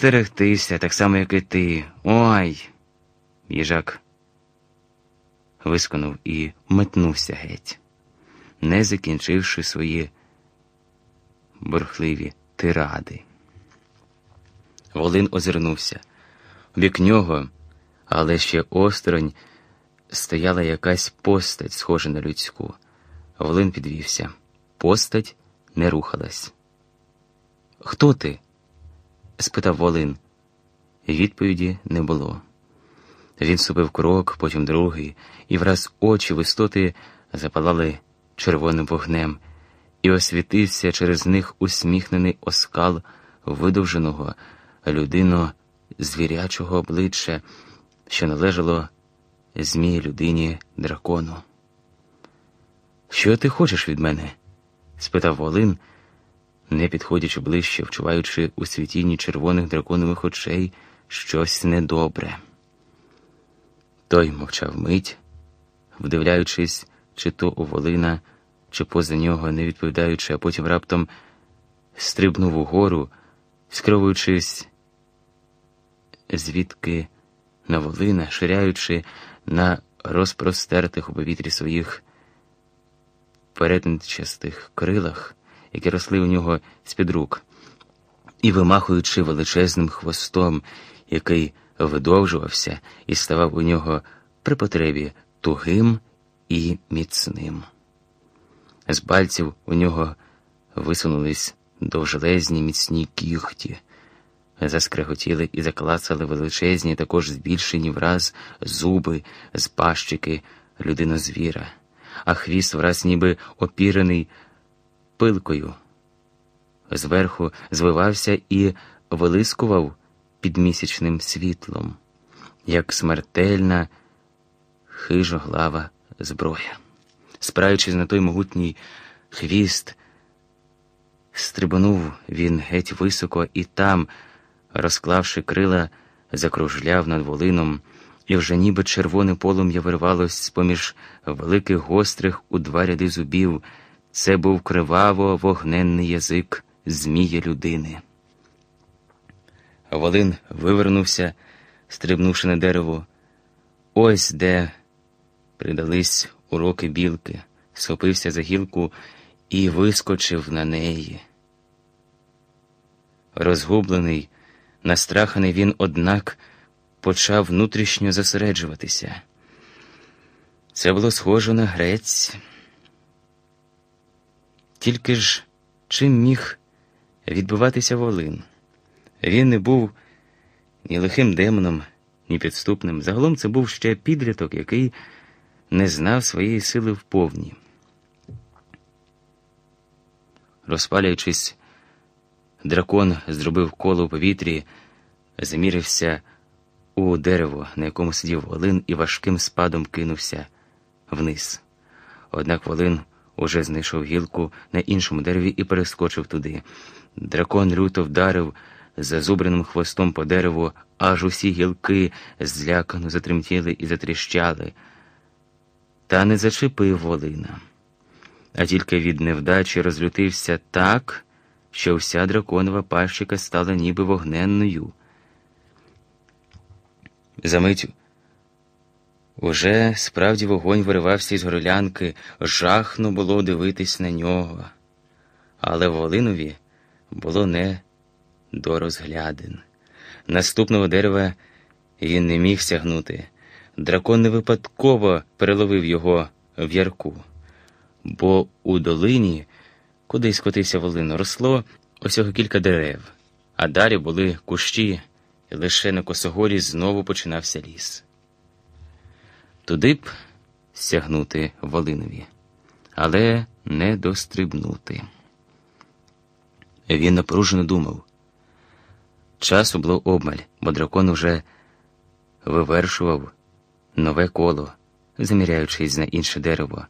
стерегтися, так само, як і ти. Ой. Їжак висконув і метнувся геть, не закінчивши свої бурхливі тиради. Волин озирнувся. Бік нього, але ще осторонь, стояла якась постать, схожа на людську. Волин підвівся. Постать не рухалась. Хто ти? Спитав Волин. Відповіді не було. Він ступив крок, потім другий, і враз очі в істоти запалали червоним вогнем, і освітився через них усміхнений оскал видовженого людино звірячого обличчя, що належало змії людині дракону. Що ти хочеш від мене? спитав Волин, не підходячи ближче, вчуваючи у світінні червоних драконових очей щось недобре. Той мовчав мить, вдивляючись, чи то у Волина, чи поза нього, не відповідаючи, а потім раптом стрибнув угору, скровуючись, звідки на Волина, ширяючи на розпростертих у повітрі своїх перетинчастих крилах, які росли у нього з-під рук, і вимахуючи величезним хвостом, який видовжувався і ставав у нього при потребі тугим і міцним. З пальців у нього висунулись довжелезні міцні кігті, заскреготіли і заклацали величезні, також збільшені враз зуби з пащики людинозвіра, а хвіст враз ніби опірений пилкою. Зверху звивався і вилискував під місячним світлом, як смертельна хижоглава зброя. Спираючись на той могутній хвіст, стрибанув він геть високо і там, розклавши крила, закружляв над волином, і вже ніби червоне полум'я вирвалось з поміж великих гострих у два ряди зубів. Це був криваво вогненний язик змія людини. Волин вивернувся, стрибнувши на дерево. Ось де придались уроки білки, схопився за гілку і вискочив на неї. Розгублений, настраханий він, однак, почав внутрішньо зосереджуватися. Це було схоже на грець. Тільки ж чим міг відбуватися волин? Він не був ні лихим демоном, ні підступним. Загалом це був ще підліток, який не знав своєї сили вповні. Розпалюючись, дракон зробив коло у повітрі, замірився у дерево, на якому сидів волин, і важким спадом кинувся вниз. Однак волин уже знайшов гілку на іншому дереві і перескочив туди. Дракон люто вдарив зазубреним хвостом по дереву, аж усі гілки злякано затремтіли і затріщали, та не зачепив волина, а тільки від невдачі розлютився так, що вся драконова пащика стала ніби вогненною. Замить уже справді вогонь виривався із горлянки, жахно було дивитись на нього, але Волинові було не до розглядин. Наступного дерева він не міг сягнути. Дракон не випадково переловив його в ярку, бо у долині, куди скотився волин, росло усього кілька дерев, а далі були кущі, і лише на косогорі знову починався ліс. Туди б сягнути волинові, але не дострибнути. Він напружено думав. Часу було обмаль, бо дракон уже вивершував нове коло, заміряючись на інше дерево,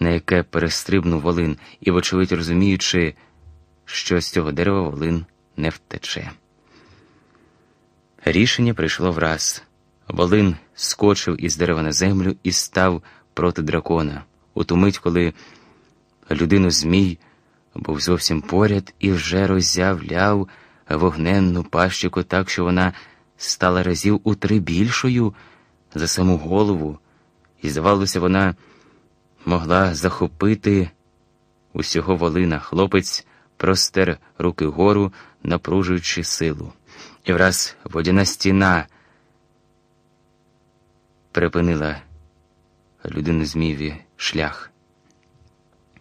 на яке перестрибнув волин і, вочевидь, розуміючи, що з цього дерева волин не втече. Рішення прийшло враз. Волин скочив із дерева на землю і став проти дракона, у ту мить, коли людину Змій був зовсім поряд і вже роззявляв вогненну пащику так, що вона стала разів у три більшою за саму голову, і, здавалося, вона могла захопити усього волина. Хлопець простер руки вгору, напружуючи силу. І враз водяна стіна припинила людину змієві шлях.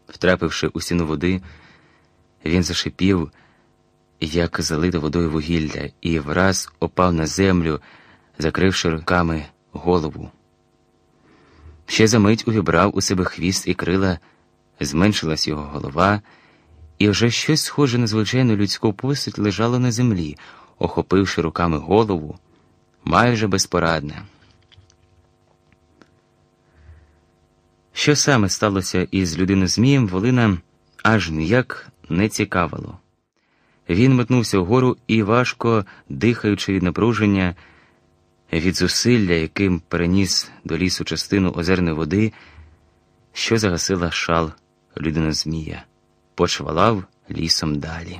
Втрапивши у стіну води, він зашипів, як залите водою вугілля, і враз опав на землю, закривши руками голову. Ще за мить увібрав у себе хвіст і крила, зменшилась його голова, і вже щось схоже на звичайну людську постать лежало на землі, охопивши руками голову, майже безпорадне. Що саме сталося із людиною Змієм, Волина аж ніяк не цікавило. Він метнувся вгору і, важко дихаючи від напруження, від зусилля, яким переніс до лісу частину озерної води, що загасила шал людина Змія, почвалав лісом далі.